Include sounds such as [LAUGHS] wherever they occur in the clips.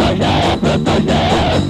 Co to dzieje, co to dzieje,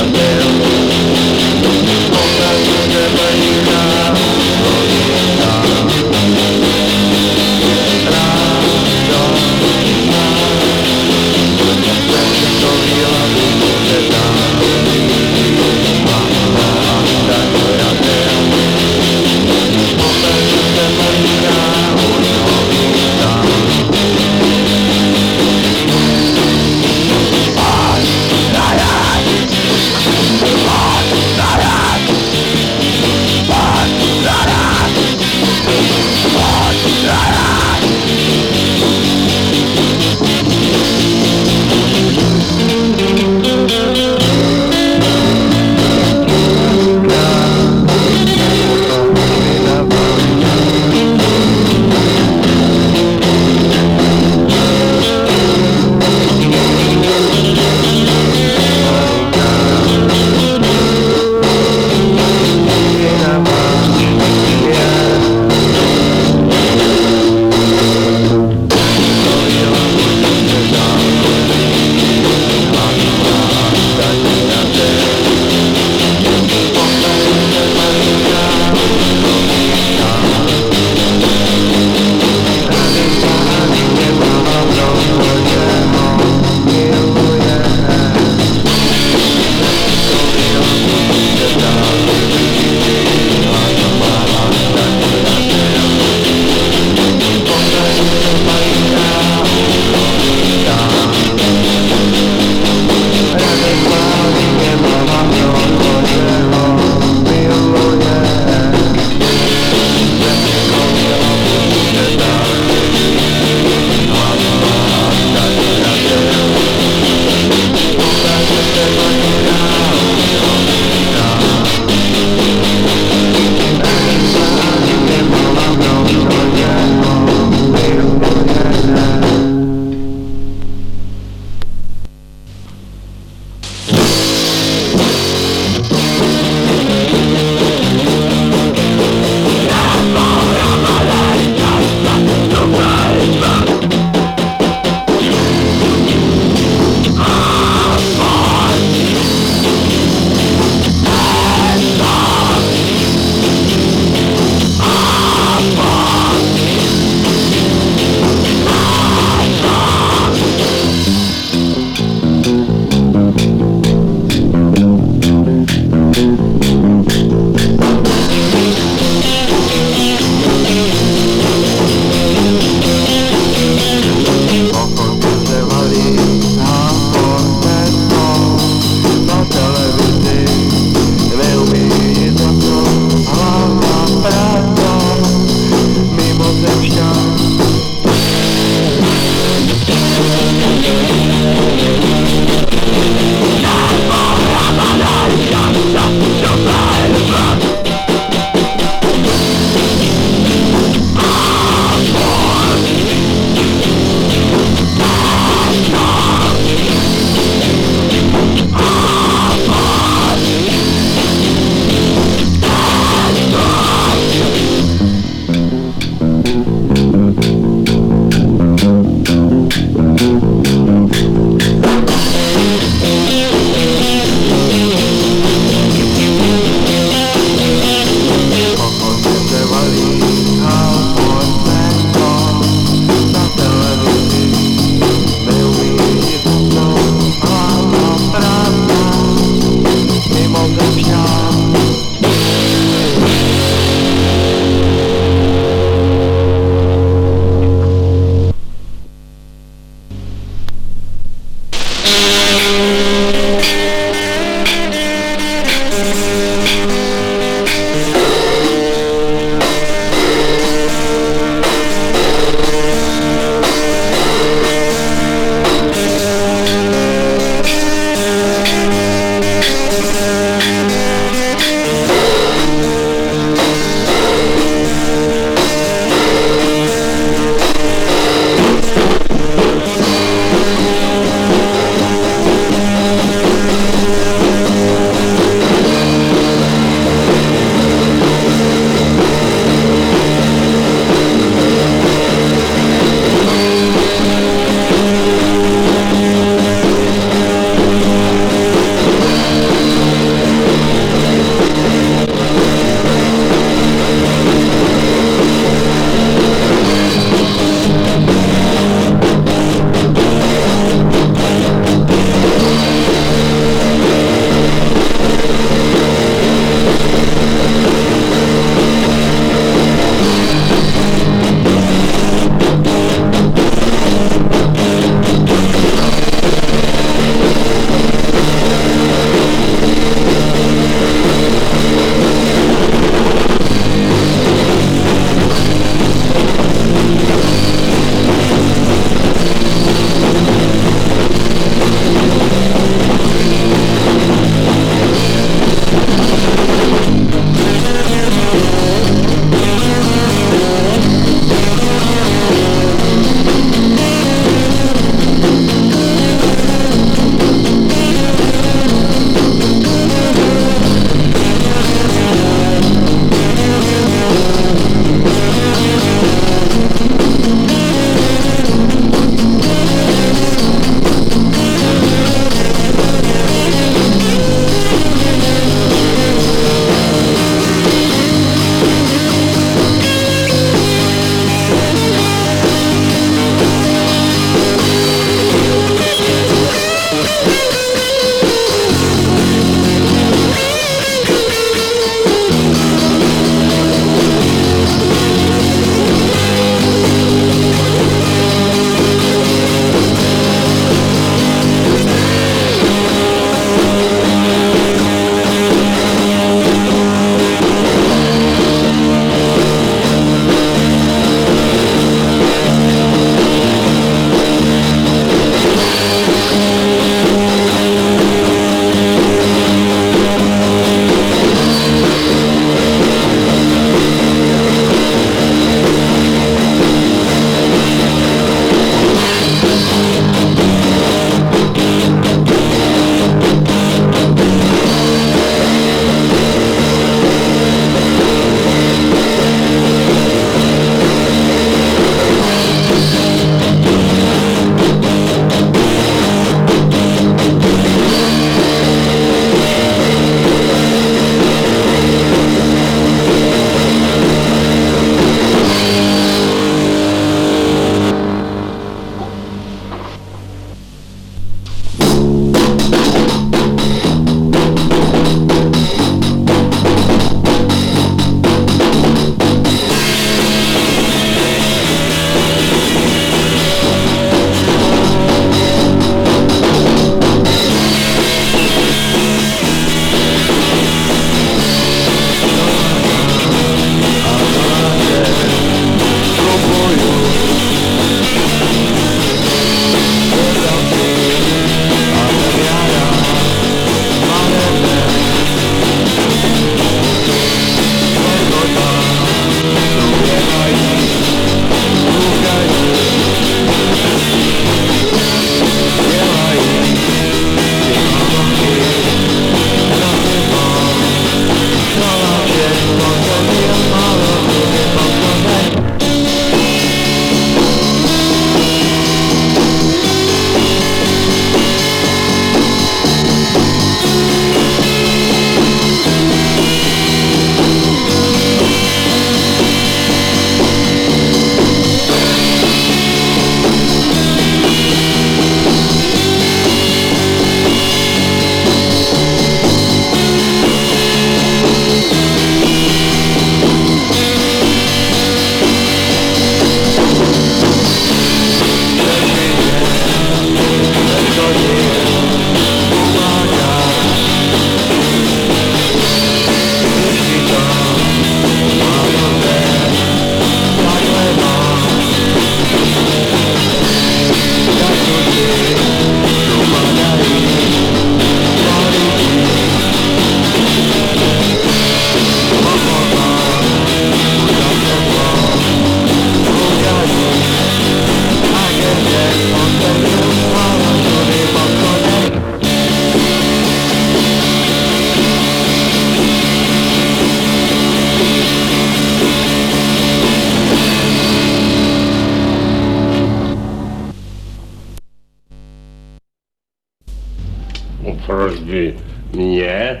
Mě?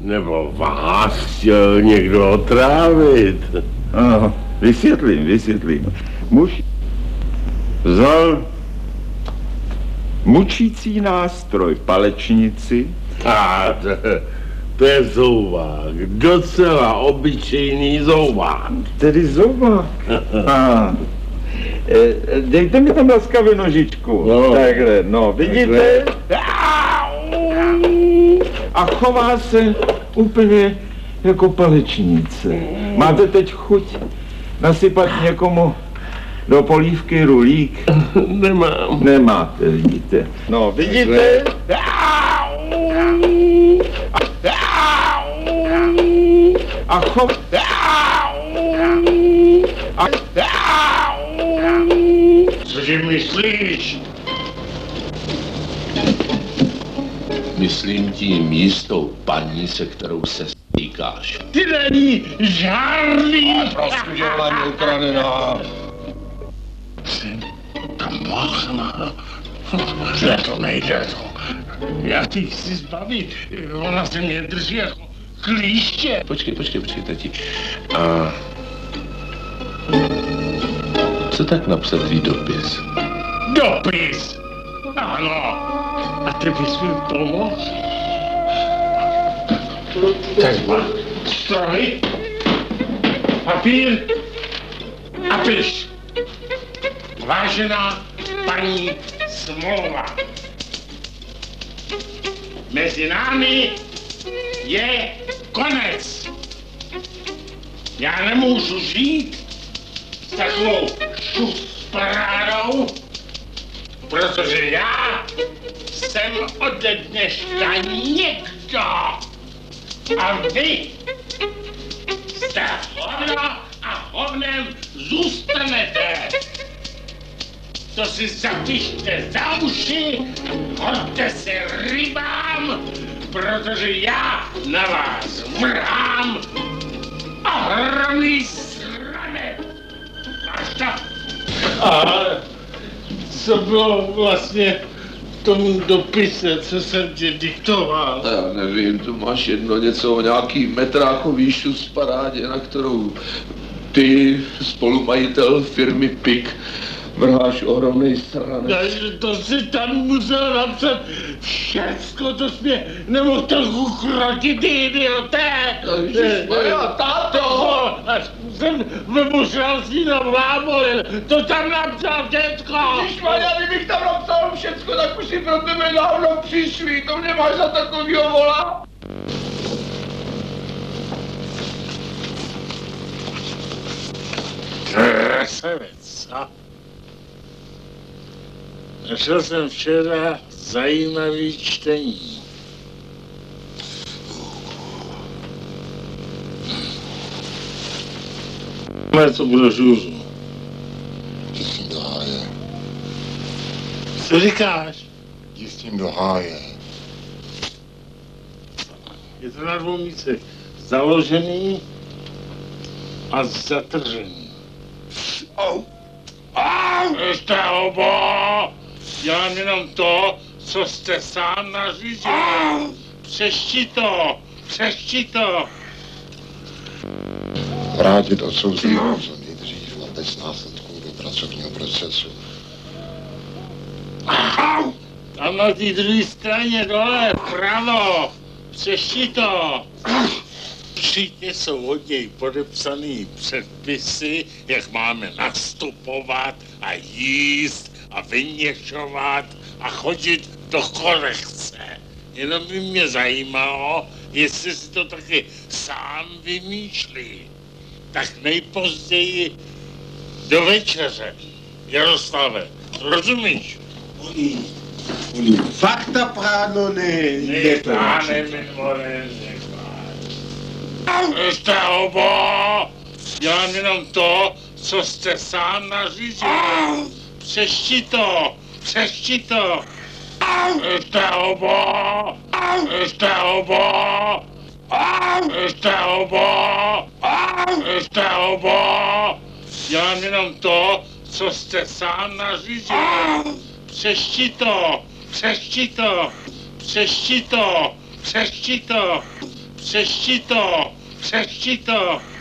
Nebo vás chtěl někdo otrávit? Ano, vysvětlím, vysvětlím. Muž vzal mučící nástroj palečnici, A to, to je zouvák. Docela obyčejný zouvák. tedy zoubák. [LAUGHS] A, e, dejte mi tam laskavě nožičku. No. Takhle, no, vidíte? A chová se úplně jako palečnice. Máte teď chuť nasypat někomu do polívky rulík? [LAUGHS] Nemám. Nemáte, vidíte. No, vidíte? A chov... Cože myslíš? Myslím tím jistou paní, se kterou se stýkáš. Ty není žádný. Prostě, že ona mě ukradená. Ta máchna. Ne, to nejde to. Já ti chci zbavit. Ona se mě drží jako klíště. Počkej, počkej, počkej, tati. A... Co tak napsat dopis? Dopis. Ano. A ty bys mi pomohl? Tak má stroj, papír a piš. Vážená paní Smlouva, mezi námi je konec. Já nemůžu žít s takovou šusparádou, protože já jsem ode dneška někdo. A vy jste hovno a hovnem zůstanete. To si zatište za uši, hoďte se rybám, protože já na vás mrhám ohromný sranet. Máš to? A co bylo vlastně v tom dopise, co jsem ti diktoval? Já nevím, tu máš jedno něco o nějaký metrákový šus parádě, na kterou ty, spolumajitel firmy PIK, vrháš ohromný stranec. Takže to si tam musel napsat všecko, to jsi mě nemohl trochu krotit, ty idioté! Ježišmarja, táto! A jsem vybušel si na vámole, to tam napsal děcko! Ježišmarja, kdybych tam napsal všecko, tak už si pro tebe dávno přišli, to nemáš za takovýho vola. Krasavec, co? Našel jsem včera zajímavý čtení. Máme to brožuru. Jdi s tím do háje. Co říkáš? Jdi s tím do háje. Je to na dvou místech. Založený a zatržený. Au! Au! Ještě obo! Dělám jenom to, co jste sám nařídil. Přešti to! Přešti to! Vrátit odsouzeného co nejdřív a bez následků do pracovního procesu. Tam na té druhé straně dole, vpravo! Přešti to! Všichni jsou od něj podepsaný předpisy, jak máme nastupovat a jíst a vyměšovat a chodit do korekce. Jenom by mě zajímalo, jestli si to taky sám vymýšlí. Tak nejpozději do večeře. Jaroslave, rozumíš? Fakta právno ne, Necháne nepoučí. mi more, Jste obo! Dělám jenom to, co jste sám nařídil. Přešti to! Přešti to! Jste obo! Jste obo! Dělám jenom to, co jste sám nařídil. Přešti to! Přešti to! Přešti to! Přešti to! Přešti to! Přešti to!